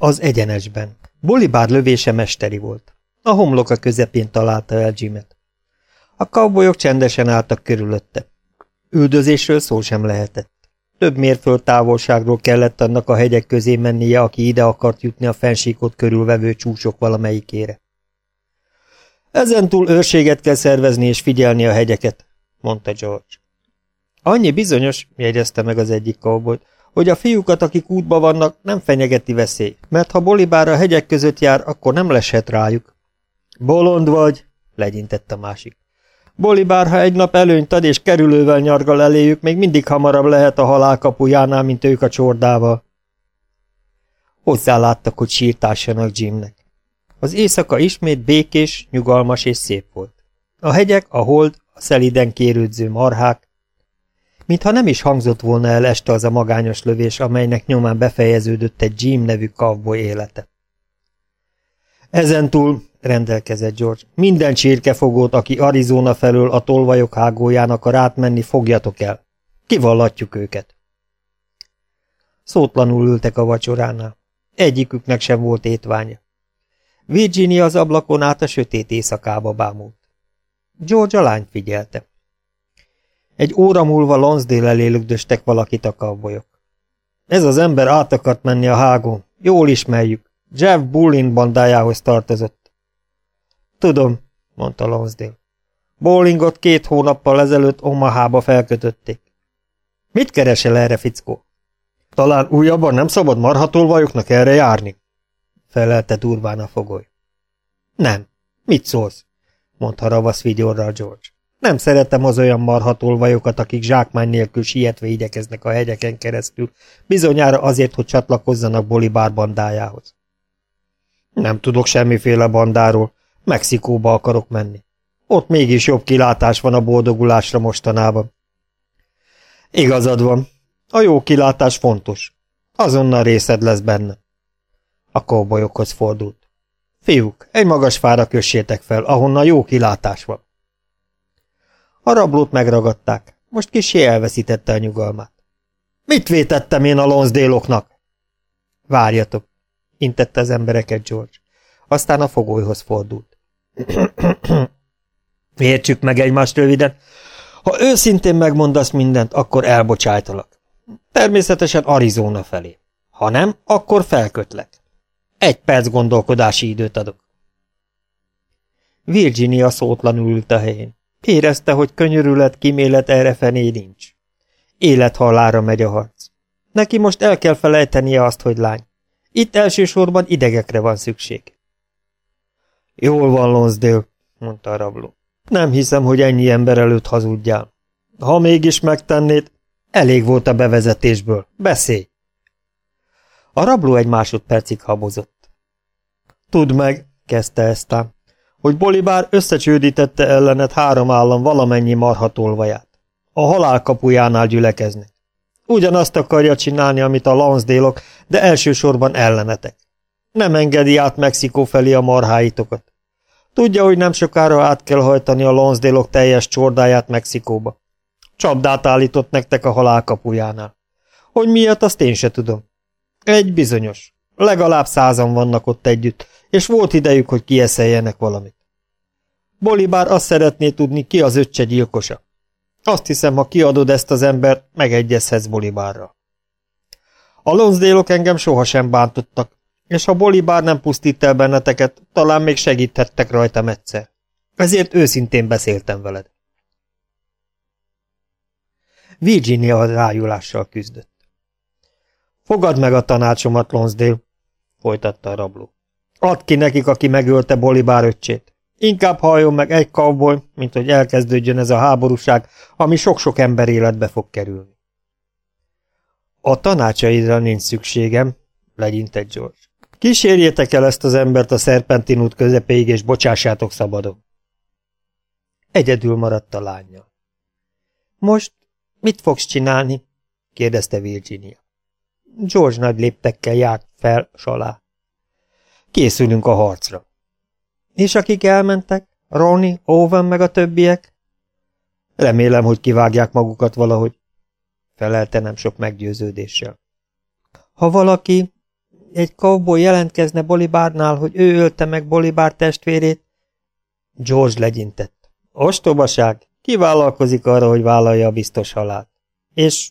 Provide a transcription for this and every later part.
Az egyenesben. Bolibár lövése mesteri volt. A homloka közepén találta el Jimet. A kavbolyok csendesen álltak körülötte. Üldözésről szó sem lehetett. Több mérföld távolságról kellett annak a hegyek közé mennie, aki ide akart jutni a fensíkot körülvevő csúcsok valamelyikére. Ezentúl őrséget kell szervezni és figyelni a hegyeket, mondta George. Annyi bizonyos, jegyezte meg az egyik cowboy, hogy a fiúkat, akik útba vannak, nem fenyegeti veszély, mert ha Bolibár a hegyek között jár, akkor nem leshet rájuk. Bolond vagy, legyintett a másik. Bolibár, ha egy nap előnyt ad és kerülővel nyargal eléjük, még mindig hamarabb lehet a halál kapujánál, mint ők a csordával. Hozzáláttak, hogy sírtássanak Jimnek. Az éjszaka ismét békés, nyugalmas és szép volt. A hegyek, a hold, a szeliden kérődző marhák, mintha nem is hangzott volna el este az a magányos lövés, amelynek nyomán befejeződött egy Jim nevű cowboy élete. Ezentúl, rendelkezett George, minden csirkefogót, aki Arizona felől a tolvajok hágóján akar átmenni, fogjatok el. Kivallatjuk őket. Szótlanul ültek a vacsoránál. Egyiküknek sem volt étványa. Virginia az ablakon át a sötét éjszakába bámult. George a lányt figyelte. Egy óra múlva Lonsdale elé lögdöstek valakit a kavbolyok. Ez az ember át akart menni a hágón. Jól ismerjük. Jeff Bullin bandájához tartozott. Tudom, mondta Lonsdale. Bowlingot két hónappal ezelőtt Omahába felkötötték. Mit keresel erre, fickó? Talán újabban nem szabad marhatolvajoknak erre járni? felelte durván a fogoly. Nem. Mit szólsz? mondta ravasz vigyorral George. Nem szeretem az olyan marhatolvajokat, akik zsákmány nélkül sietve igyekeznek a hegyeken keresztül, bizonyára azért, hogy csatlakozzanak Bolibár bandájához. Nem tudok semmiféle bandáról, Mexikóba akarok menni. Ott mégis jobb kilátás van a boldogulásra mostanában. Igazad van, a jó kilátás fontos. Azonnal részed lesz benne. A kóbolyokhoz fordult. Fiúk, egy magas fára kössétek fel, ahonnan jó kilátás van. A rablót megragadták, most kisé elveszítette a nyugalmát. Mit vétettem én a Lonsdale-oknak? Várjatok, intette az embereket George. Aztán a fogolyhoz fordult. Értsük meg egymást röviden. Ha őszintén megmondasz mindent, akkor elbocsájtalak. Természetesen Arizona felé. Ha nem, akkor felkötlek. Egy perc gondolkodási időt adok. Virginia szótlanul ült a helyén. Érezte, hogy könyörület, kimélet errefelé nincs. Élethallára megy a harc. Neki most el kell felejtenie azt, hogy lány. Itt elsősorban idegekre van szükség. Jól van, Lonsdale, mondta a rabló. Nem hiszem, hogy ennyi ember előtt hazudjál. Ha mégis megtennéd, elég volt a bevezetésből. Beszélj! A rabló egy másodpercig habozott. Tudd meg, kezdte Esztán, hogy Bolibár összecsődítette ellenet három állam valamennyi marhatolvaját. A halál kapujánál gyülekeznek. Ugyanazt akarja csinálni, amit a Lansdélok, de elsősorban ellenetek. Nem engedi át Mexikó felé a marháitokat. Tudja, hogy nem sokára át kell hajtani a Lansdélok teljes csordáját Mexikóba. Csapdát állított nektek a halál kapujánál. Hogy miért, azt én se tudom. Egy bizonyos. Legalább százan vannak ott együtt, és volt idejük, hogy kieszeljenek valamit. Bolibár azt szeretné tudni, ki az öccse gyilkosa. Azt hiszem, ha kiadod ezt az embert, megegyezhetsz Bolibárra. A Lonsdale-ok engem sohasem bántottak, és ha Bolibár nem pusztít el benneteket, talán még segíthettek rajtam egyszer. Ezért őszintén beszéltem veled. Virginia rájulással küzdött. Fogad meg a tanácsomat, Lonsdale, folytatta a rabló. Add ki nekik, aki megölte Bolibár öccsét. Inkább halljon meg egy cowboy, mint hogy elkezdődjön ez a háborúság, ami sok-sok ember életbe fog kerülni. A tanácsaidra nincs szükségem, legyintett George. Kísérjétek el ezt az embert a szerpentin út közepéig, és bocsássátok szabadon. Egyedül maradt a lánya. Most mit fogsz csinálni? kérdezte Virginia. George nagy léptekkel járt fel salá. Készülünk a harcra. És akik elmentek? Ronnie, Owen meg a többiek? Remélem, hogy kivágják magukat valahogy, felelte nem sok meggyőződéssel. Ha valaki, egy cowboy jelentkezne Bolibárnál, hogy ő ölte meg Bolibár testvérét? George legyintett. Ostobaság, ki vállalkozik arra, hogy vállalja a biztos halált? És,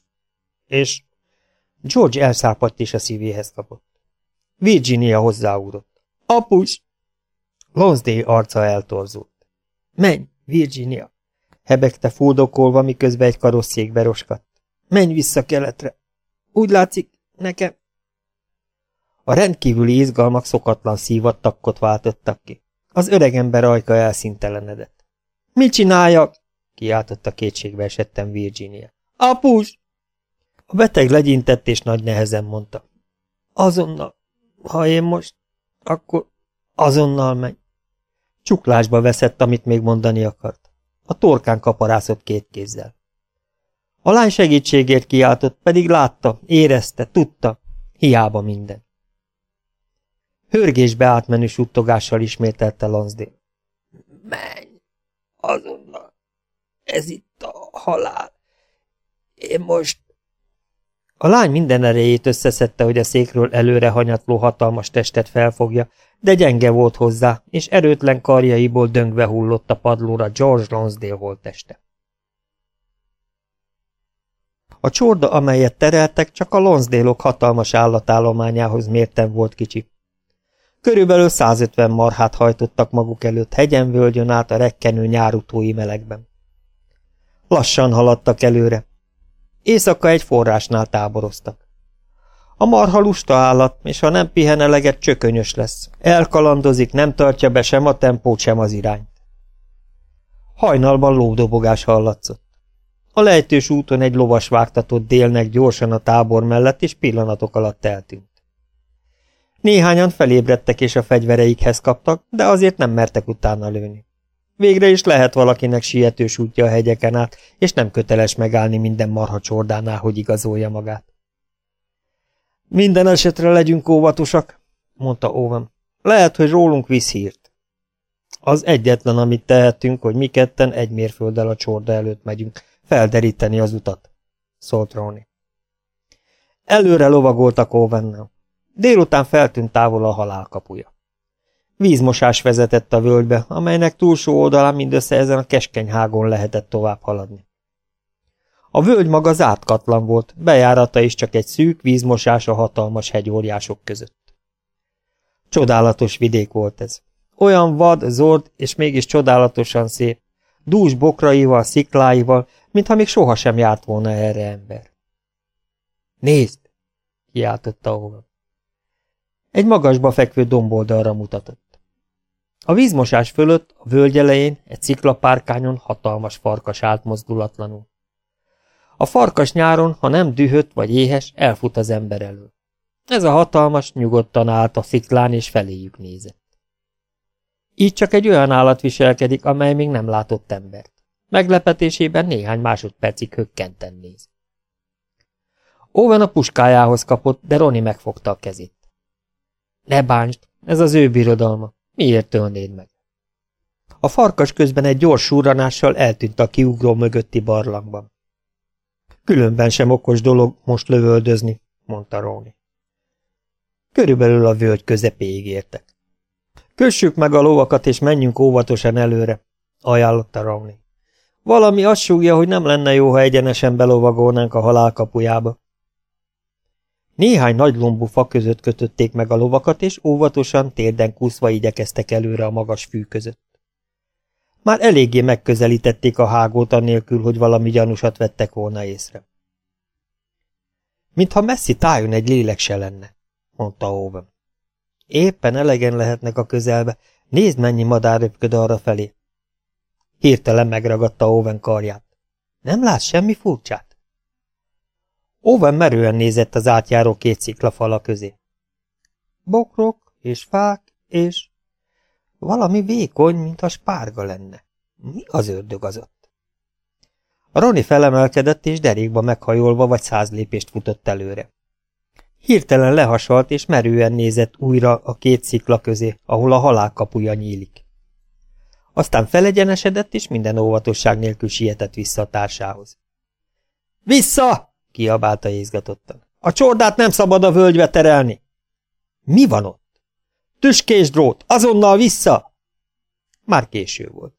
és... George elszápadt és a szívéhez kapott. Virginia hozzáúrott. Apus! Lonsdale arca eltorzult. Menj, Virginia! Hebegte fuldokolva, miközben egy karosszékbe roskadt. Menj vissza keletre! Úgy látszik, nekem... A rendkívüli izgalmak szokatlan szívattakkot váltottak ki. Az öreg ember ajka elszintelenedett. Mit csináljak? kiáltotta kétségbe esettem Virginia. Apus! A beteg legyintett és nagy nehezen mondta. Azonnal, ha én most, akkor azonnal menj. Csuklásba veszett, amit még mondani akart. A torkán kaparászott két kézzel. A lány segítségért kiáltott, pedig látta, érezte, tudta, hiába minden. Hörgésbe átmenő suttogással ismételte Lonsdale. Menj, azonnal, ez itt a halál. Én most... A lány minden erejét összeszedte, hogy a székről előre hanyatló hatalmas testet felfogja, de gyenge volt hozzá, és erőtlen karjaiból döngve hullott a padlóra George Lonsdale holteste. A csorda, amelyet tereltek, csak a Lonsdale-ok hatalmas állatállományához mérten volt kicsi. Körülbelül 150 marhát hajtottak maguk előtt hegyen-völgyön át a rekkenő nyárutói melegben. Lassan haladtak előre. Éjszaka egy forrásnál táboroztak. A marha lusta állat, és ha nem pihen eleget, csökönyös lesz. Elkalandozik, nem tartja be sem a tempót, sem az irányt. Hajnalban lódobogás hallatszott. A lejtős úton egy lovas vágtatott délnek gyorsan a tábor mellett, és pillanatok alatt eltűnt. Néhányan felébredtek és a fegyvereikhez kaptak, de azért nem mertek utána lőni. Végre is lehet valakinek sietős útja a hegyeken át, és nem köteles megállni minden marha csordánál, hogy igazolja magát. Minden esetre legyünk óvatosak, mondta Owen. Lehet, hogy rólunk visz hírt. Az egyetlen, amit tehetünk, hogy mi ketten egy mérfölddel a csorda előtt megyünk, felderíteni az utat, szólt Róni. Előre lovagoltak Owennel. Délután feltűnt távol a halálkapuja. Vízmosás vezetett a völgybe, amelynek túlsó oldalán mindössze ezen a keskeny hágon lehetett tovább haladni. A völgy maga zártkatlan volt, bejárata is csak egy szűk vízmosás a hatalmas hegyóriások között. Csodálatos vidék volt ez. Olyan vad, zord, és mégis csodálatosan szép, dús bokraival, szikláival, mintha még sohasem járt volna erre ember. Nézd! kiáltotta Owen. Egy magasba fekvő domboldalra mutatott. A vízmosás fölött, a völgy elején, egy ciklapárkányon hatalmas farkas állt mozdulatlanul. A farkas nyáron, ha nem dühött vagy éhes, elfut az ember elől. Ez a hatalmas nyugodtan állt a sziklán és feléjük nézett. Így csak egy olyan állat viselkedik, amely még nem látott embert. Meglepetésében néhány másodpercig hökkenten néz. Owen a puskájához kapott, de Roni megfogta a kezét. Ne bántsd, ez az ő birodalma. Miért tölnéd meg? A farkas közben egy gyors súranással eltűnt a kiugró mögötti barlangban. Különben sem okos dolog most lövöldözni, mondta Róni. Körülbelül a völgy közepéig értek. Kössük meg a lovakat, és menjünk óvatosan előre, ajánlotta Róni. Valami azt súgja, hogy nem lenne jó, ha egyenesen belovagolnánk a halál. Néhány nagy lombú fa között kötötték meg a lovakat, és óvatosan, térden kúszva igyekeztek előre a magas fű között. Már eléggé megközelítették a hágót annélkül, hogy valami gyanúsat vettek volna észre. Mintha messzi tájon egy lélek se lenne, mondta Owen. Éppen elegen lehetnek a közelbe, nézd mennyi madár röpköd arra felé. Hirtelen megragadta Owen karját. Nem látsz semmi furcsát? Owen merően nézett az átjáró két sziklafala közé. Bokrok és fák és valami vékony, mint a spárga lenne. Mi az ördög az ott? Roni felemelkedett, és derékba meghajolva vagy száz lépést futott előre. Hirtelen lehasalt, és merően nézett újra a két szikla közé, ahol a halál nyílik. Aztán felegyenesedett, és minden óvatosság nélkül sietett vissza a társához. Vissza! Kiabálta izgatottan. A csordát nem szabad a völgybe terelni! Mi van ott? Tüskés drót, azonnal vissza! Már késő volt.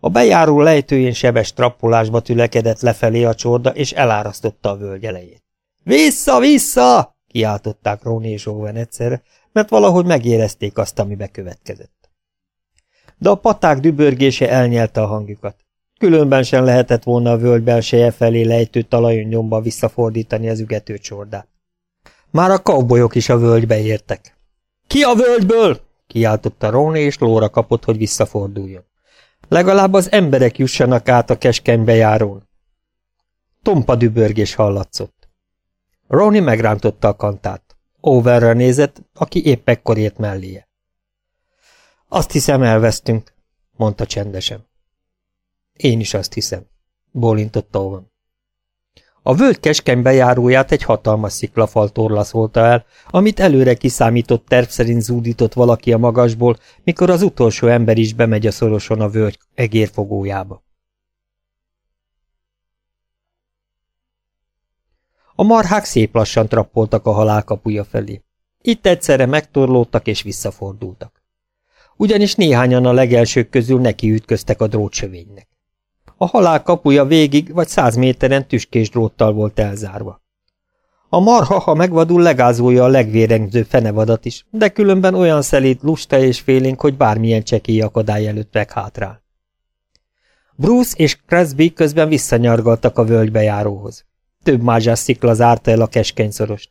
A bejáró lejtőjén sebes trappolásba tülekedett lefelé a csorda, és elárasztotta a völgy elejét. Vissza, vissza! kiáltották Róni és Owen egyszerre, mert valahogy megérezték azt, ami bekövetkezett. De a paták dübörgése elnyelte a hangjukat. Különben sem lehetett volna a völgy belseje felé lejtő talajon nyomba visszafordítani az ügető csordát. Már a kaubolyok is a völgybe értek. Ki a völgyből? kiáltotta Róni, és lóra kapott, hogy visszaforduljon. Legalább az emberek jussanak át a keskeny bejárón. Tompa dübörgés hallatszott. Ronnie megrántotta a kantát. Overre nézett, aki épp ekkor ért melléje. Azt hiszem elvesztünk, mondta csendesen. Én is azt hiszem, bólintott Owen. A völgy keskeny bejáróját egy hatalmas sziklafal torlaszolta el, amit előre kiszámított terv szerint zúdított valaki a magasból, mikor az utolsó ember is bemegy a szoroson a völgy egérfogójába. A marhák szép lassan trappoltak a halál kapuja felé. Itt egyszerre megtorlódtak és visszafordultak. Ugyanis néhányan a legelsők közül neki ütköztek a drótsövénynek. A halál kapuja végig vagy száz méteren tüskés dróttal volt elzárva. A marha, ha megvadul, legázolja a legvérengző fenevadat is, de különben olyan szelít, lusta és félénk, hogy bármilyen csekély akadály előtt meghátrál. Bruce és Cresby közben visszanyargaltak a völgybejáróhoz. Több mázsás szikla zárta el a keskeny szorost.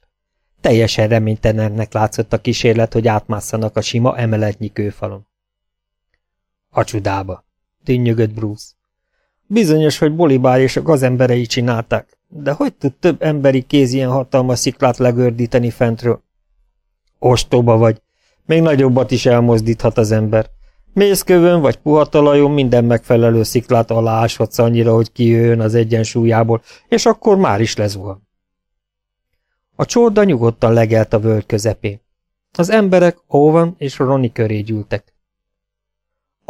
Teljesen reménytelennek látszott a kísérlet, hogy átmásszanak a sima emeletnyi kőfalon. A csudába, tűnnyögött Bruce. Bizonyos, hogy Bolibár és a gazemberei csinálták, de hogy tud több emberi kéz ilyen hatalmas sziklát legördíteni fentről? Ostoba vagy, még nagyobbat is elmozdíthat az ember. Mészkövön vagy puha talajon minden megfelelő sziklát alááshatsz annyira, hogy kijöjjön az egyensúlyából, és akkor már is lezuhan. A csorda nyugodtan legelt a völgy közepén. Az emberek Owen és Ronnie köré gyűltek.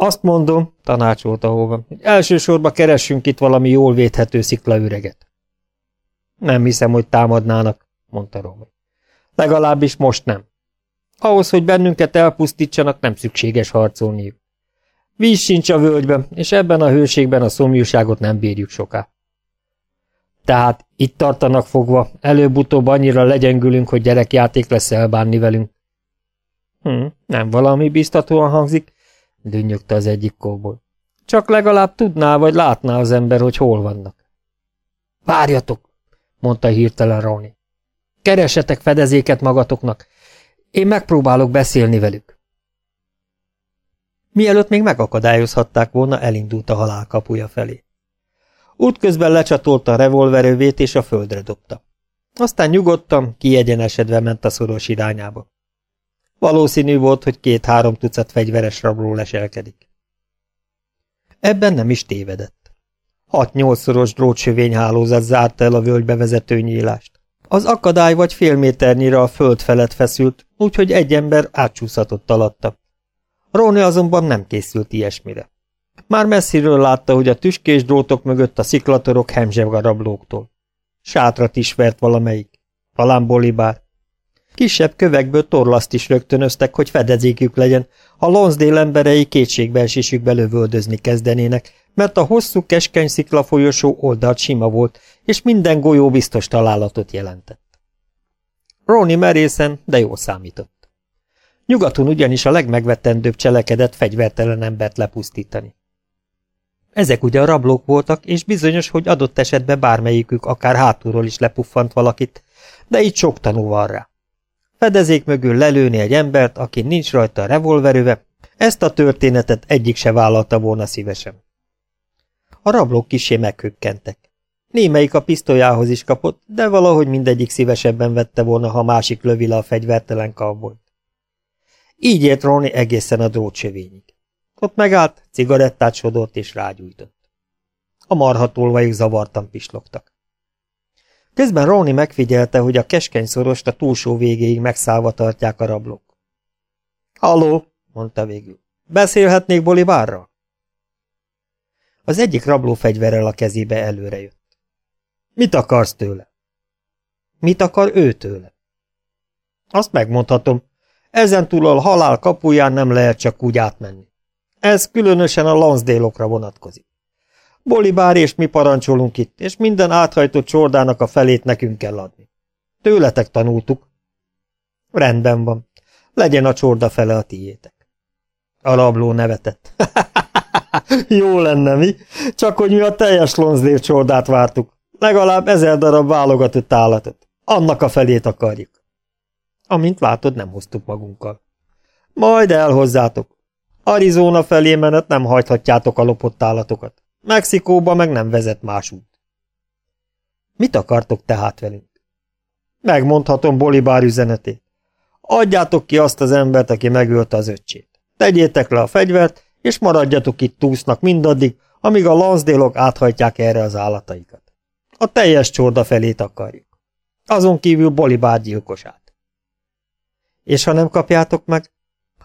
Azt mondom, tanácsolta Owen, hogy elsősorban keressünk itt valami jól védhető sziklaüreget. Nem hiszem, hogy támadnának, mondta Romy. Legalábbis most nem. Ahhoz, hogy bennünket elpusztítsanak, nem szükséges harcolniuk. Víz sincs a völgyben, és ebben a hőségben a szomjúságot nem bírjuk soká. Tehát itt tartanak fogva, előbb-utóbb annyira legyengülünk, hogy gyerekjáték lesz elbánni velünk. Hm, nem valami biztatóan hangzik, dünnyögte az egyik kóból. Csak legalább tudná, vagy látná az ember, hogy hol vannak. Várjatok, mondta hirtelen Ronnie. Keresetek fedezéket magatoknak, én megpróbálok beszélni velük. Mielőtt még megakadályozhatták volna, elindult a halál kapuja felé. Útközben lecsatolta a revolverővét és a földre dobta. Aztán nyugodtan, kiegyenesedve ment a szoros irányába. Valószínű volt, hogy két-három tucat fegyveres rabló leselkedik. Ebben nem is tévedett. Hat-nyolcszoros drótsövényhálózat zárta el a völgybe vezető nyílást. Az akadály vagy fél méternyire a föld felett feszült, úgyhogy egy ember átcsúszhatott alatta. Róni azonban nem készült ilyesmire. Már messziről látta, hogy a tüskés drótok mögött a sziklatorok hemzseg rablóktól. Sátrat is vert valamelyik. Talán bolibár. Kisebb kövekből torlaszt is rögtönöztek, hogy fedezékük legyen, ha Lonsdale emberei kétségbeesésükbe lövöldözni kezdenének, mert a hosszú keskeny sziklafolyosó oldalt sima volt, és minden golyó biztos találatot jelentett. Ronnie merészen, de jól számított. Nyugaton ugyanis a legmegvetendőbb cselekedett fegyvertelen embert lepusztítani. Ezek ugye a rablók voltak, és bizonyos, hogy adott esetben bármelyikük akár hátulról is lepuffant valakit, de itt sok tanú van rá. Fedezék mögül lelőni egy embert, aki nincs rajta a revolverőve, ezt a történetet egyik se vállalta volna szívesen. A rablók kisé meghökkentek. Némelyik a pisztolyához is kapott, de valahogy mindegyik szívesebben vette volna, ha másik lövi le a fegyvertelen kalbolt. Így ért Ronnie egészen a drótsövényig. Ott megállt, cigarettát sodort és rágyújtott. A marhatolvaik zavartan pislogtak. Közben Ronnie megfigyelte, hogy a keskeny szorost a túlsó végéig megszállva tartják a rablók. Halló, mondta végül. Beszélhetnék Bolivárral? Az egyik rabló fegyverrel a kezébe előre jött. Mit akarsz tőle? Mit akar ő tőle? Azt megmondhatom. Ezen a halál kapuján nem lehet csak úgy átmenni. Ez különösen a Lansdale-okra vonatkozik. Bolibár és mi parancsolunk itt, és minden áthajtott csordának a felét nekünk kell adni. Tőletek tanultuk. Rendben van. Legyen a csorda fele a tiétek. A rabló nevetett. Jó lenne, mi? Csak hogy mi a teljes Lonsdale csordát vártuk. Legalább ezer darab válogatott állatot. Annak a felét akarjuk. Amint látod, nem hoztuk magunkkal. Majd elhozzátok. Arizona felé menet nem hajthatjátok a lopott állatokat. Mexikóba meg nem vezet más út. Mit akartok tehát velünk? Megmondhatom Bolibár üzenetét. Adjátok ki azt az embert, aki megölte az öccsét. Tegyétek le a fegyvert, és maradjatok itt túsznak mindaddig, amíg a lansdélok áthajtják erre az állataikat. A teljes csorda felét akarjuk. Azon kívül Bolibár gyilkosát. És ha nem kapjátok meg,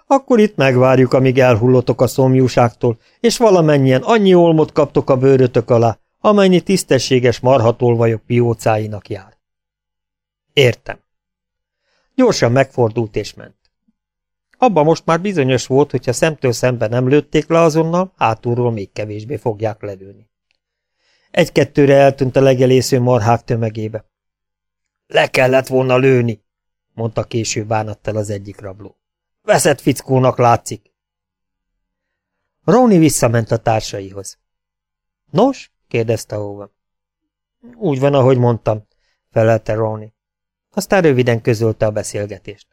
akkor itt megvárjuk, amíg elhullotok a szomjúságtól, és valamennyien annyi olmot kaptok a bőrötök alá, amennyi tisztességes marhatolvajok piócáinak jár. Értem. Gyorsan megfordult és ment. Abba most már bizonyos volt, hogyha szemtől szemben nem lőtték le azonnal, hátulról még kevésbé fogják lelőni. Egy-kettőre eltűnt a legelésző marhák tömegébe. Le kellett volna lőni, mondta később bánattal az egyik rabló. Veszett fickónak látszik. Róni visszament a társaihoz. Nos? kérdezte Owen. Úgy van, ahogy mondtam, felelte Róni. Aztán röviden közölte a beszélgetést.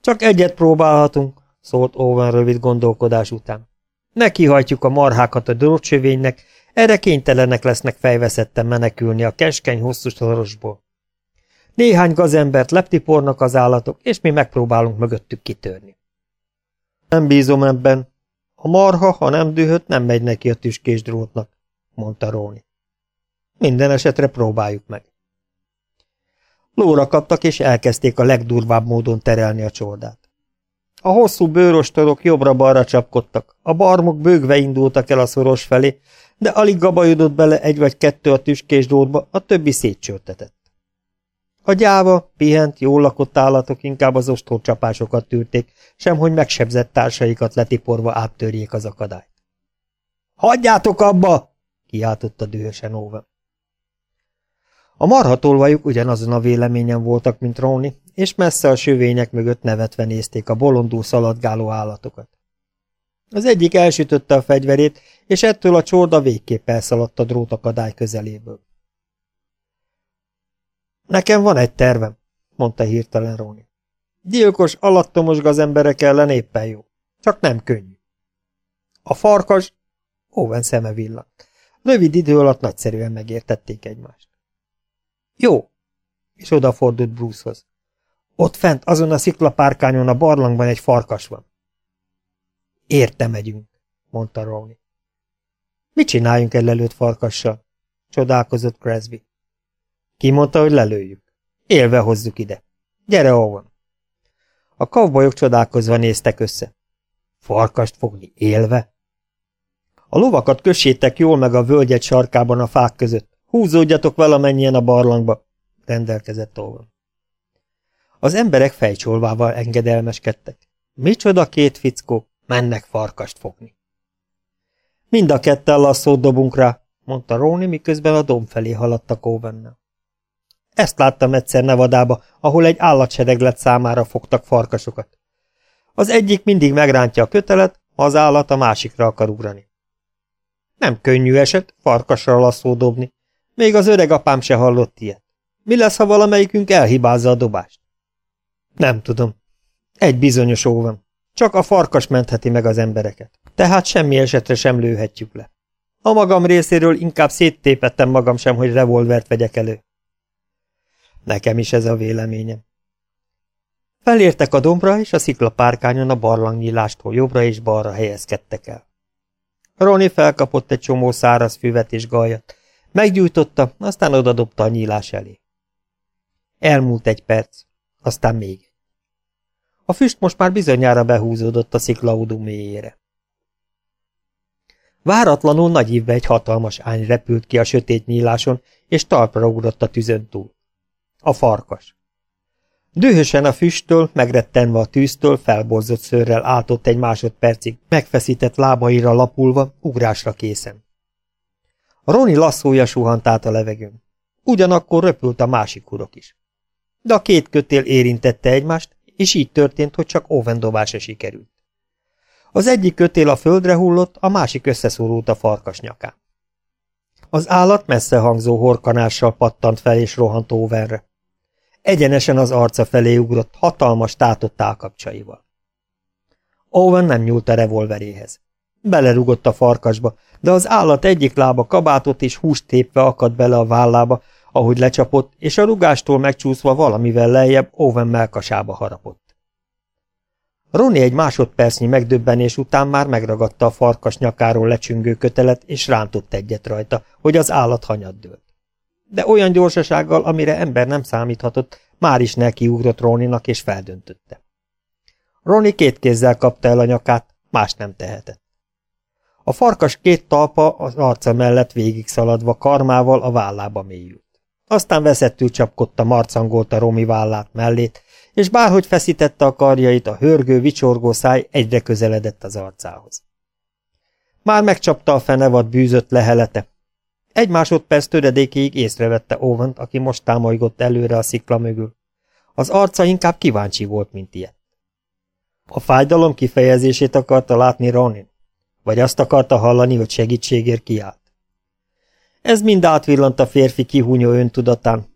Csak egyet próbálhatunk, szólt Owen rövid gondolkodás után. Nekihajtjuk a marhákat a drótsövénynek, erre kénytelenek lesznek fejveszetten menekülni a keskeny hosszú sorosból. Néhány gazembert leptipornak az állatok, és mi megpróbálunk mögöttük kitörni. Nem bízom ebben. A marha, ha nem dühött, nem megy neki a tüskés drótnak, mondta Róni. Minden esetre próbáljuk meg. Lóra kaptak, és elkezdték a legdurvább módon terelni a csordát. A hosszú bőrostorok jobbra-balra csapkodtak, a barmok bőgve indultak el a szoros felé, de alig gabajodott bele egy vagy kettő a tüskés drótba, a többi szétcsörtetett. A gyáva, pihent, jól lakott állatok inkább az ostorcsapásokat tűrték, semhogy megsebzett társaikat letiporva áttörjék az akadályt. – Hagyjátok abba! – kiáltotta dühösen Owen. A marhatolvajuk ugyanazon a véleményen voltak, mint Róni, és messze a sövények mögött nevetve nézték a bolondú szaladgáló állatokat. Az egyik elsütötte a fegyverét, és ettől a csorda végképp elszaladt a drótakadály közeléből. Nekem van egy tervem, mondta hirtelen Róni. Gyilkos, alattomos gazemberek ellen éppen jó. Csak nem könnyű. A farkas... Owen szeme villant. Rövid idő alatt nagyszerűen megértették egymást. Jó, és odafordult Brucehoz. Ott fent, azon a sziklapárkányon a barlangban egy farkas van. Érte megyünk, mondta Róni. Mit csináljunk egy farkassal? Csodálkozott Cresby. Ki mondta, hogy lelőjük? Élve hozzuk ide. Gyere, Owen. A kavbolyok csodálkozva néztek össze. Farkast fogni élve? A lovakat kössétek jól meg a völgyet sarkában a fák között. Húzódjatok valamennyien a barlangba, rendelkezett Owen. Az emberek fejcsolvával engedelmeskedtek. Micsoda két fickó, mennek farkast fogni. Mind a ketten lasszót dobunk rá, mondta Róni, miközben a domb felé haladtak Owennel. Ezt láttam egyszer Nevadába, ahol egy állatsedeglet számára fogtak farkasokat. Az egyik mindig megrántja a kötelet, az állat a másikra akar ugrani. Nem könnyű eset farkasra lasszó dobni. Még az öreg apám se hallott ilyet. Mi lesz, ha valamelyikünk elhibázza a dobást? Nem tudom. Egy bizonyos óvam. Csak a farkas mentheti meg az embereket. Tehát semmi esetre sem lőhetjük le. A magam részéről inkább széttépettem magam sem, hogy revolvert vegyek elő. Nekem is ez a véleményem. Felértek a dombra, és a sziklapárkányon a barlangnyílástól jobbra és balra helyezkedtek el. Roni felkapott egy csomó száraz füvet és gajat, meggyújtotta, aztán odadobta a nyílás elé. Elmúlt egy perc, aztán még. A füst most már bizonyára behúzódott a sziklaudú mélyére. Váratlanul nagy ívbe egy hatalmas ány repült ki a sötét nyíláson, és talpra ugrott a tüzön túl. A farkas. Dühösen a füsttől, megrettenve a tűztől, felborzott szőrrel átott egy másodpercig, megfeszített lábaira lapulva, ugrásra készen. Roni lasszója suhant át a levegőn. Ugyanakkor röpült a másik urok is. De a két kötél érintette egymást, és így történt, hogy csak óvendobása sikerült. Az egyik kötél a földre hullott, a másik összeszorult a farkas nyakán. Az állat messze hangzó horkanással pattant fel és rohant Owenre. Egyenesen az arca felé ugrott, hatalmas tátott állkapcsaival. Owen nem nyúlt a revolveréhez. Belerugott a farkasba, de az állat egyik lába kabátot és húst tépve akadt bele a vállába, ahogy lecsapott, és a rugástól megcsúszva valamivel lejjebb Owen melkasába harapott. Roni egy másodpercnyi megdöbbenés után már megragadta a farkas nyakáról lecsüngő kötelet, és rántott egyet rajta, hogy az állat hanyat dőlt. De olyan gyorsasággal, amire ember nem számíthatott, már is nekiugrott Roninak, és feldöntötte. Roni két kézzel kapta el a nyakát, más nem tehetett. A farkas két talpa az arca mellett végig szaladva karmával a vállába mélyült. Aztán veszettül csapkodta marcangolta Romi vállát mellét, és bárhogy feszítette a karjait, a hörgő, vicsorgó száj egyre közeledett az arcához. Már megcsapta a fenevad bűzött lehelete. Egy másodperc töredékéig észrevette owen aki most támolygott előre a szikla mögül. Az arca inkább kíváncsi volt, mint ilyet. A fájdalom kifejezését akarta látni Ronin, vagy azt akarta hallani, hogy segítségért kiállt. Ez mind átvillant a férfi kihúnyó öntudatán,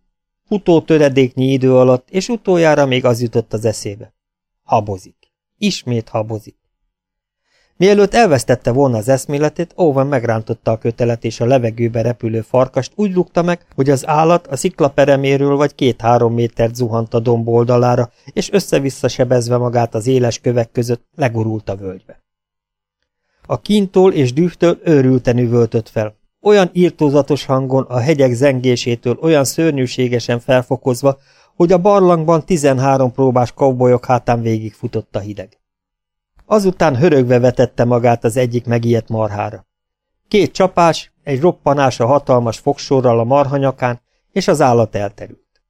Utó töredéknyi idő alatt, és utoljára még az jutott az eszébe. Habozik. Ismét habozik. Mielőtt elvesztette volna az eszméletét, Owen megrántotta a kötelet, és a levegőbe repülő farkast úgy rúgta meg, hogy az állat a sziklapereméről vagy két-három métert zuhant a domb oldalára, és össze-vissza sebezve magát az éles kövek között legurult a völgybe. A kintól és dühtől őrülten üvöltött fel, olyan írtózatos hangon, a hegyek zengésétől olyan szörnyűségesen felfokozva, hogy a barlangban tizenhárom próbás kavbolyok hátán végigfutott a hideg. Azután hörögve vetette magát az egyik megijedt marhára. Két csapás, egy roppanás a hatalmas fogsorral a marhanyakán, és az állat elterült.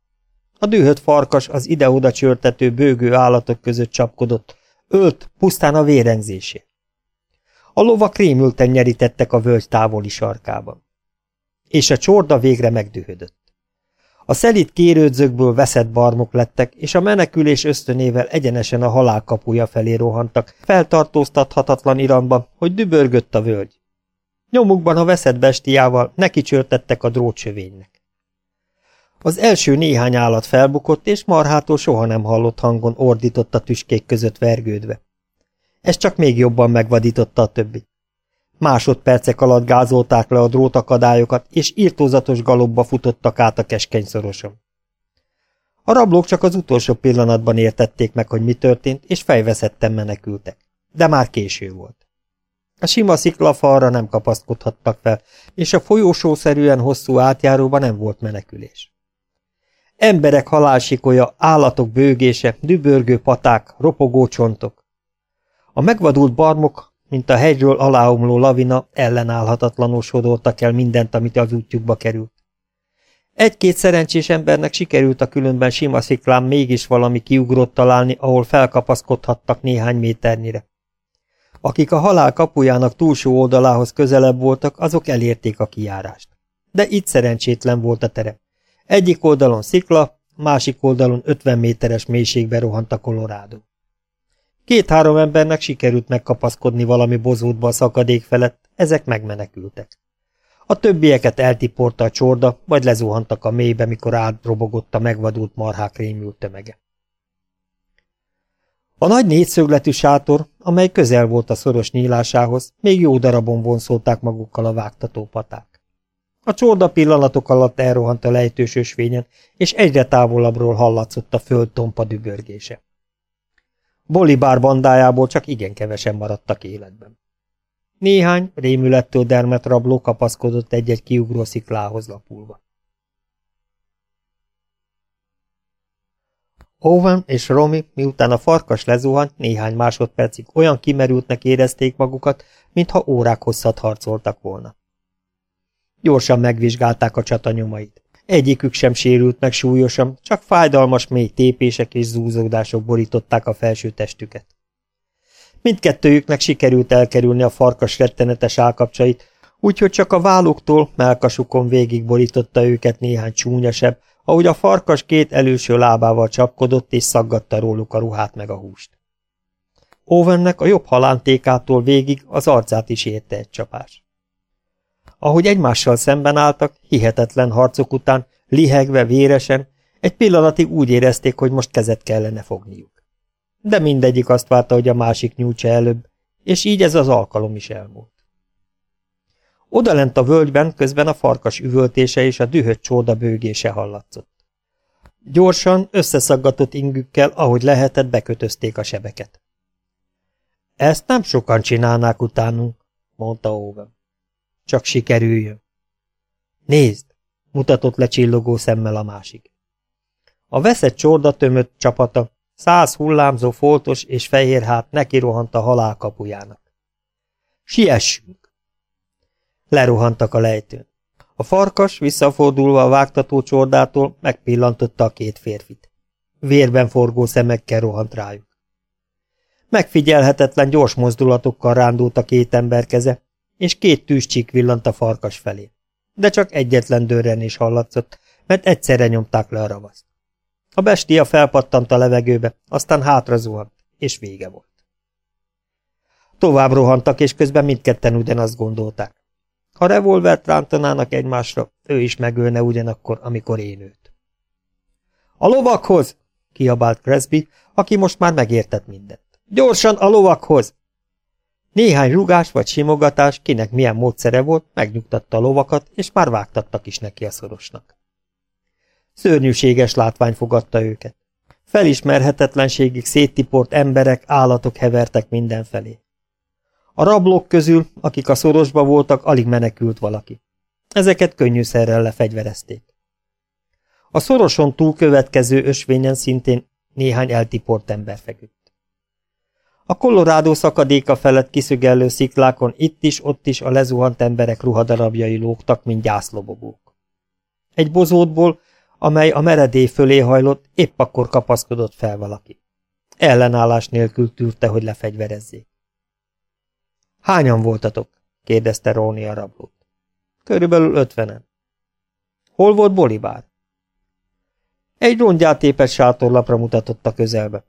A dühött farkas az ide-oda csörtető bőgő állatok között csapkodott, ölt pusztán a vérengzését. A lovak rémülten nyerítettek a völgy távoli sarkában. És a csorda végre megdühödött. A szelít kérődzökből veszett barmok lettek, és a menekülés ösztönével egyenesen a halál felé rohantak, feltartóztathatatlan iramba, hogy dübörgött a völgy. Nyomukban a veszett bestiával neki csörtettek a drótsövénynek. Az első néhány állat felbukott, és marhától soha nem hallott hangon ordított a tüskék között vergődve. Ez csak még jobban megvadította a többit. Másodpercek alatt gázolták le a drótakadályokat, és írtózatos galobba futottak át a keskeny szoroson. A rablók csak az utolsó pillanatban értették meg, hogy mi történt, és fejveszetten menekültek. De már késő volt. A sima sziklafalra nem kapaszkodhattak fel, és a folyósószerűen hosszú átjáróban nem volt menekülés. Emberek halálsikolya, állatok bőgése, dübörgő paták, ropogó csontok, a megvadult barmok, mint a hegyről aláomló lavina, ellenállhatatlanul sodortak el mindent, amit az útjukba került. Egy-két szerencsés embernek sikerült a különben sima sziklán mégis valami kiugrott találni, ahol felkapaszkodhattak néhány méternyire. Akik a halál kapujának túlsó oldalához közelebb voltak, azok elérték a kijárást. De itt szerencsétlen volt a terep. Egyik oldalon szikla, másik oldalon 50 méteres mélységbe rohant a Colorado. Két-három embernek sikerült megkapaszkodni valami bozótba a szakadék felett, ezek megmenekültek. A többieket eltiporta a csorda, vagy lezuhantak a mélybe, mikor átrobogott a megvadult marhák rémült tömege. A nagy négyszögletű sátor, amely közel volt a szoros nyílásához, még jó darabon vonszolták magukkal a vágtató paták. A csorda pillanatok alatt elrohant a lejtős ösvényen, és egyre távolabbról hallatszott a föld tompa dübörgése. Bolibár bandájából csak igen kevesen maradtak életben. Néhány, rémülettől dermet rabló kapaszkodott egy-egy kiugró sziklához lapulva. Owen és Romi, miután a farkas lezuhant, néhány másodpercig olyan kimerültnek érezték magukat, mintha órák hosszat harcoltak volna. Gyorsan megvizsgálták a csata nyomait. Egyikük sem sérült meg súlyosan, csak fájdalmas mély tépések és zúzódások borították a felső testüket. Mindkettőjüknek sikerült elkerülni a farkas rettenetes állkapcsait, úgyhogy csak a válluktól, melkasukon végig borította őket néhány csúnyasebb, ahogy a farkas két előső lábával csapkodott és szaggatta róluk a ruhát meg a húst. Owennek a jobb halántékától végig az arcát is érte egy csapás. Ahogy egymással szemben álltak, hihetetlen harcok után, lihegve, véresen, egy pillanatig úgy érezték, hogy most kezet kellene fogniuk. De mindegyik azt várta, hogy a másik nyújtsa előbb, és így ez az alkalom is elmúlt. Odalent a völgyben közben a farkas üvöltése és a dühött csórda bőgése hallatszott. Gyorsan, összeszaggatott ingükkel, ahogy lehetett, bekötözték a sebeket. Ezt nem sokan csinálnák utánunk, mondta Owen. Csak sikerüljön. Nézd, mutatott le csillogó szemmel a másik. A veszett csorda tömött csapata, száz hullámzó foltos és fehér hát nekirohant a halál kapujának. Siessünk! Lerohantak a lejtőn. A farkas, visszafordulva a vágtató csordától, megpillantotta a két férfit. Vérben forgó szemekkel rohant rájuk. Megfigyelhetetlen gyors mozdulatokkal rándult a két ember keze, és két tűzcsík villant a farkas felé. De csak egyetlen is hallatszott, mert egyszerre nyomták le a ravaszt. A bestia felpattant a levegőbe, aztán hátra zuhant, és vége volt. Tovább rohantak, és közben mindketten ugyanazt gondolták. Ha revolvert rántanának egymásra, ő is megölne ugyanakkor, amikor én őt. A lovakhoz! kiabált Cresby, aki most már megértett mindent. Gyorsan a lovakhoz! Néhány rugás vagy simogatás, kinek milyen módszere volt, megnyugtatta a lovakat, és már vágtattak is neki a szorosnak. Szörnyűséges látvány fogadta őket. Felismerhetetlenségig széttiport emberek, állatok hevertek mindenfelé. A rablók közül, akik a szorosba voltak, alig menekült valaki. Ezeket könnyűszerrel lefegyverezték. A szoroson túl következő ösvényen szintén néhány eltiport ember feküdt. A Colorado szakadéka felett kiszögellő sziklákon itt is, ott is a lezuhant emberek ruhadarabjai lógtak, mint gyászlobogók. Egy bozótból, amely a meredély fölé hajlott, épp akkor kapaszkodott fel valaki. Ellenállás nélkül tűrte, hogy lefegyverezzék. Hányan voltatok? kérdezte Róni a rablót. Körülbelül ötvenen. Hol volt Bolibár? Egy rongyát épett sátorlapra mutatott a közelbe.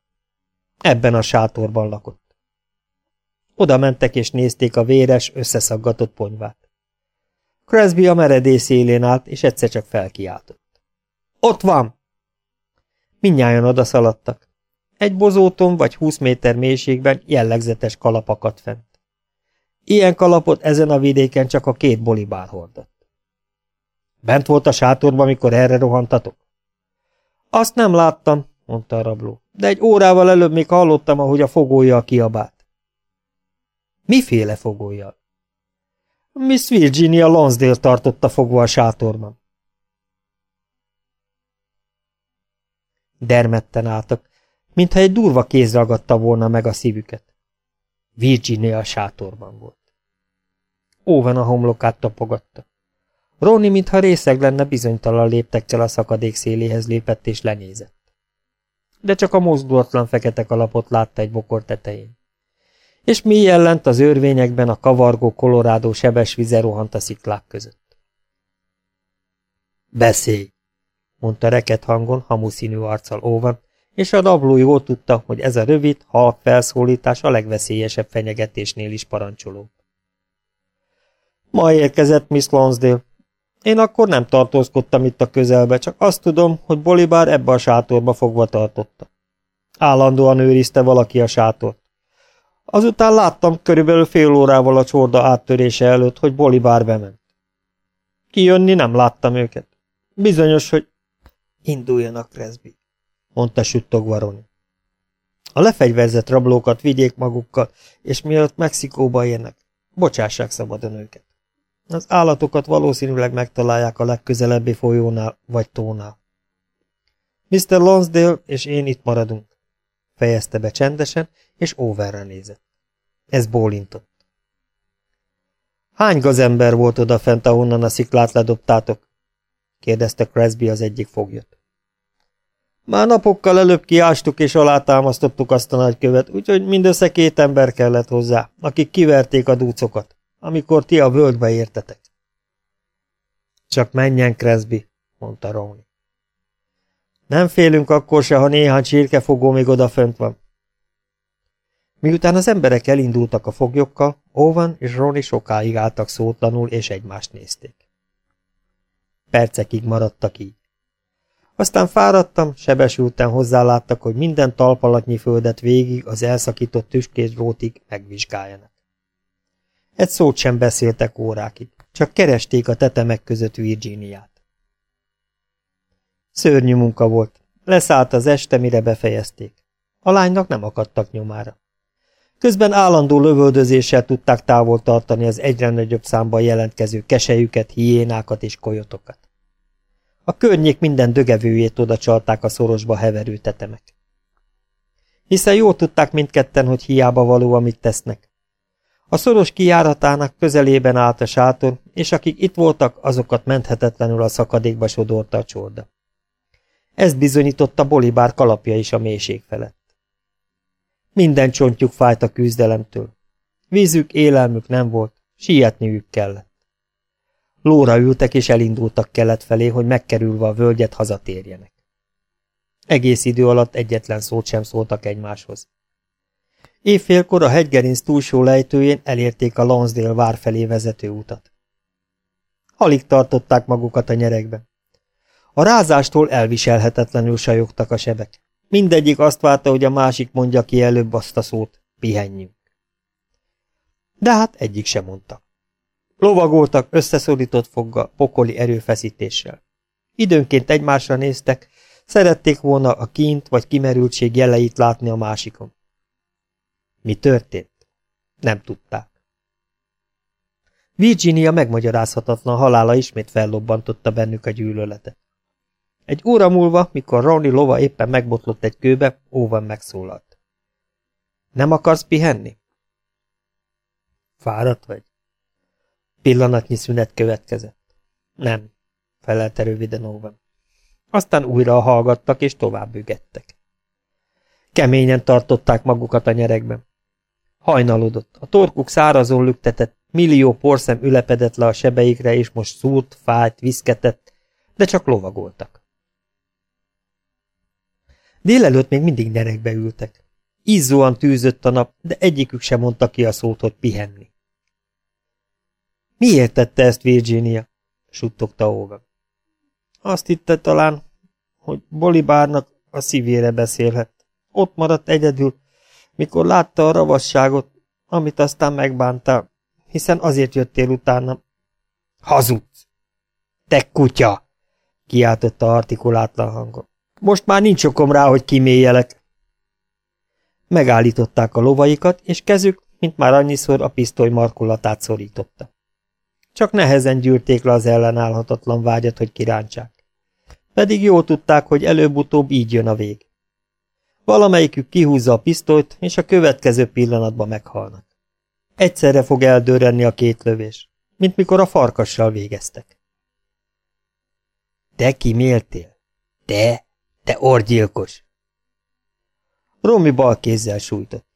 Ebben a sátorban lakott. Oda mentek és nézték a véres, összeszaggatott ponyvát. Cresby a meredély szélén állt, és egyszer csak felkiáltott. Ott van! Mindnyájan odaszaladtak. Egy bozóton vagy húsz méter mélységben jellegzetes kalapakat fent. Ilyen kalapot ezen a vidéken csak a két bolibár hordott. Bent volt a sátorban, mikor erre rohantatok? Azt nem láttam, mondta a rabló de egy órával előbb még hallottam, ahogy a fogója kiabált. Miféle fogója? Miss Virginia Lonsdale tartotta fogva a sátorban. Dermedten álltak, mintha egy durva kéz ragadta volna meg a szívüket. Virginia a sátorban volt. Óven a homlokát tapogatta. Ronnie, mintha részeg lenne, bizonytalan léptekkel a szakadék széléhez lépett és lenézett de csak a mozdulatlan fekete kalapot látta egy bokor tetején. És mi jellent az örvényekben a kavargó kolorádó sebes vize rohant a sziklák között. Beszélj! mondta reket hangon, hamuszínű arccal óvan, és a rabló jól tudta, hogy ez a rövid, halk felszólítás a legveszélyesebb fenyegetésnél is parancsoló. Ma érkezett Miss Lonsdale. Én akkor nem tartózkodtam itt a közelbe, csak azt tudom, hogy Bolibár ebbe a sátorba fogva tartotta. Állandóan őrizte valaki a sátort. Azután láttam körülbelül fél órával a csorda áttörése előtt, hogy Bolibár bement. Kijönni nem láttam őket. Bizonyos, hogy... Induljanak, Cresby, mondta suttogva Roni. A lefegyverzett rablókat vigyék magukkal, és mielőtt Mexikóba érnek, bocsássák szabadon őket. Az állatokat valószínűleg megtalálják a legközelebbi folyónál vagy tónál. Mr. Lonsdale és én itt maradunk, fejezte be csendesen, és overre nézett. Ez bólintott. Hány gazember volt odafent, ahonnan a sziklát ledobtátok? kérdezte Cresby az egyik foglyot. Már napokkal előbb kiástuk és alátámasztottuk azt a nagykövet, úgyhogy mindössze két ember kellett hozzá, akik kiverték a dúcokat, amikor ti a völgybe értetek. Csak menjen, Cresby, mondta Ronnie. Nem félünk akkor se, ha néhány csirkefogó még odafönt van. Miután az emberek elindultak a foglyokkal, Owen és Ronnie sokáig álltak szótlanul és egymást nézték. Percekig maradtak így. Aztán fáradtam, sebesülten hozzáláttak, hogy minden talpalatnyi földet végig az elszakított tüskés drótig megvizsgáljanak. Egy szót sem beszéltek órákig, csak keresték a tetemek között Virginiát. Szörnyű munka volt. Leszállt az este, mire befejezték. A lánynak nem akadtak nyomára. Közben állandó lövöldözéssel tudták távol tartani az egyre nagyobb számban jelentkező kesejüket, hiénákat és kolyotokat. A környék minden dögevőjét oda csalták a szorosba heverő tetemek. Hiszen jól tudták mindketten, hogy hiába való, amit tesznek. A szoros kijáratának közelében állt a sátor, és akik itt voltak, azokat menthetetlenül a szakadékba sodorta a csorda. Ez bizonyította Bolibár kalapja is a mélység felett. Minden csontjuk fájt a küzdelemtől. Vízük, élelmük nem volt, sietniük kellett. Lóra ültek és elindultak kelet felé, hogy megkerülve a völgyet hazatérjenek. Egész idő alatt egyetlen szót sem szóltak egymáshoz. Évfélkor a hegygerinc túlsó lejtőjén elérték a Lonsdale vár felé vezető utat. Alig tartották magukat a nyerekben. A rázástól elviselhetetlenül sajogtak a sebek. Mindegyik azt várta, hogy a másik mondja ki előbb azt a szót, pihenjünk. De hát egyik sem mondta. Lovagoltak összeszorított fogga, pokoli erőfeszítéssel. Időnként egymásra néztek, szerették volna a kint vagy kimerültség jeleit látni a másikon. Mi történt? Nem tudták. Virginia megmagyarázhatatlan halála ismét fellobbantotta bennük a gyűlöletet. Egy óra múlva, mikor Ronnie lova éppen megbotlott egy kőbe, óvan megszólalt. Nem akarsz pihenni? Fáradt vagy? Pillanatnyi szünet következett. Nem, felelte röviden Owen. Aztán újra hallgattak, és tovább ügettek. Keményen tartották magukat a nyerekben. Hajnalodott, a torkuk szárazon lüktetett, millió porszem ülepedett le a sebeikre, és most szúrt, fájt, viszketett, de csak lovagoltak. Délelőtt még mindig nyerekbe ültek. Izzóan tűzött a nap, de egyikük sem mondta ki a szót, hogy pihenni. Miért tette ezt Virginia? suttogta Owen. Azt hitte talán, hogy Bolibárnak a szívére beszélhet. Ott maradt egyedül, mikor látta a ravasságot, amit aztán megbántál, hiszen azért jöttél utána. Hazudsz! Te kutya! kiáltotta artikulátlan hangon. Most már nincs okom rá, hogy kiméljelek. Megállították a lovaikat, és kezük, mint már annyiszor, a pisztoly markolatát szorította. Csak nehezen gyűrték le az ellenállhatatlan vágyat, hogy kirántsák. Pedig jól tudták, hogy előbb-utóbb így jön a vég. Valamelyikük kihúzza a pisztolyt, és a következő pillanatban meghalnak. Egyszerre fog eldőrenni a két lövés, mint mikor a farkassal végeztek. Te kiméltél? Te? Te orgyilkos! Romi bal kézzel sújtott.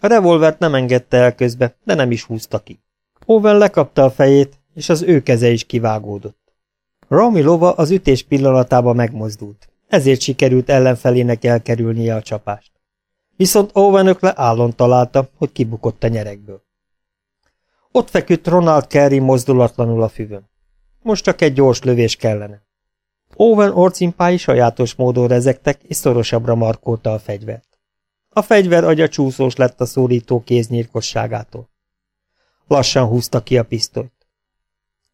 A revolvert nem engedte el közbe, de nem is húzta ki. Owen lekapta a fejét, és az ő keze is kivágódott. Romi lova az ütés pillanatában megmozdult, ezért sikerült ellenfelének elkerülnie a csapást. Viszont Owen ökle állon találta, hogy kibukott a nyerekből. Ott feküdt Ronald Kerry mozdulatlanul a füvön. Most csak egy gyors lövés kellene. Owen orcimpái sajátos módon rezegtek, és szorosabbra markolta a fegyvert. A fegyver agya csúszós lett a szólító kéz nyírkosságától. Lassan húzta ki a pisztolyt.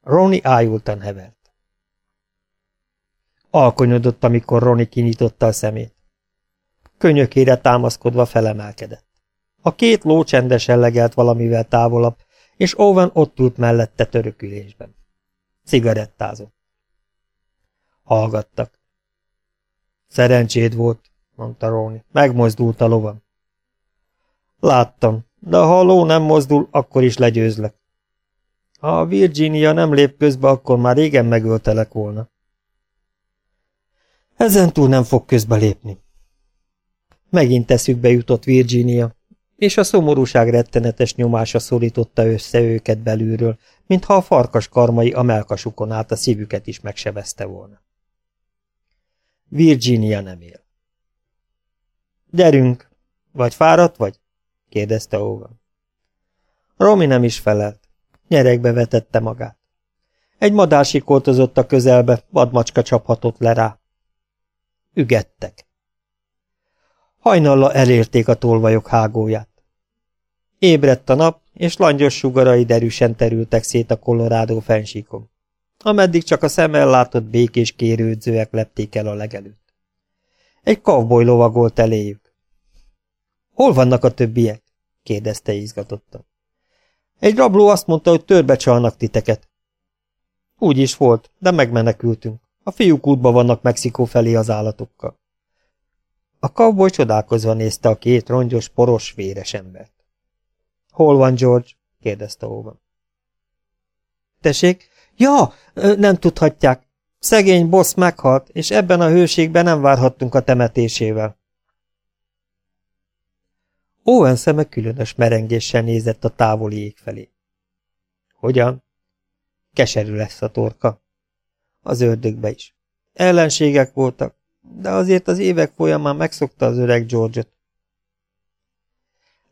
Ronnie ájultan hevert. Alkonyodott, amikor Ronnie kinyitotta a szemét. Könyökére támaszkodva felemelkedett. A két ló csendesen legelt valamivel távolabb, és Owen ott ült mellette törökülésben. Cigarettázott. Hallgattak. Szerencséd volt, mondta Róni. Megmozdult a lovam. Láttam, de ha a ló nem mozdul, akkor is legyőzlek. Ha a Virginia nem lép közbe, akkor már régen megöltelek volna. Ezen túl nem fog közbelépni. Megint eszükbe jutott Virginia, és a szomorúság rettenetes nyomása szorította össze őket belülről, mintha a farkas karmai a melkasukon át a szívüket is megsebezte volna. Virginia nem él. Gyerünk! Vagy fáradt vagy? kérdezte Owen. Romi nem is felelt. Nyerekbe vetette magát. Egy madár sikoltozott a közelbe, vadmacska csaphatott le rá. Ügettek. Hajnalla elérték a tolvajok hágóját. Ébredt a nap, és langyos sugarai derűsen terültek szét a Colorado fensíkon, ameddig csak a szemmel látott békés kérődzőek lepték el a legelőtt. Egy kavboly lovagolt eléjük. Hol vannak a többiek? kérdezte izgatottan. Egy rabló azt mondta, hogy törbe csalnak titeket. Úgy is volt, de megmenekültünk. A fiúk útba vannak Mexikó felé az állatokkal. A kavboly csodálkozva nézte a két rongyos, poros, véres embert. Hol van George? kérdezte Owen. Tessék? Ja, nem tudhatják. Szegény boss meghalt, és ebben a hőségben nem várhattunk a temetésével. Owen szeme különös merengéssel nézett a távoli ég felé. Hogyan? Keserű lesz a torka. Az ördögbe is. Ellenségek voltak, de azért az évek folyamán megszokta az öreg George-ot.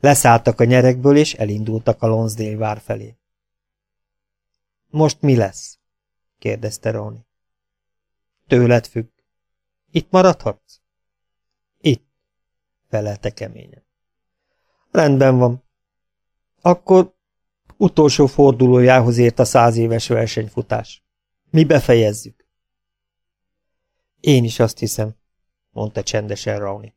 Leszálltak a nyerekből, és elindultak a Lonsdale vár felé. Most mi lesz? kérdezte Ronnie. Tőled függ. Itt maradhatsz? Itt, felelte keményen. Rendben van. Akkor utolsó fordulójához ért a száz éves versenyfutás. Mi befejezzük. Én is azt hiszem, mondta csendesen Ronnie.